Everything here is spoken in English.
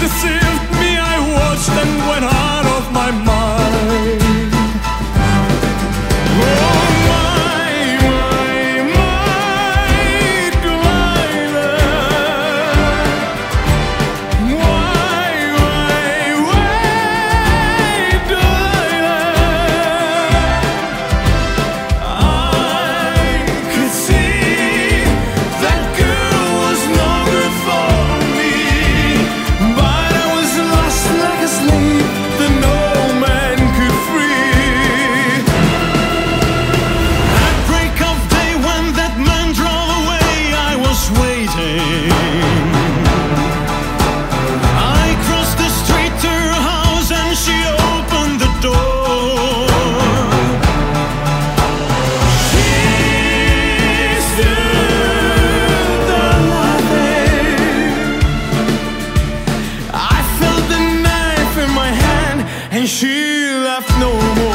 deceived me, I watched and went out of my mind. no more.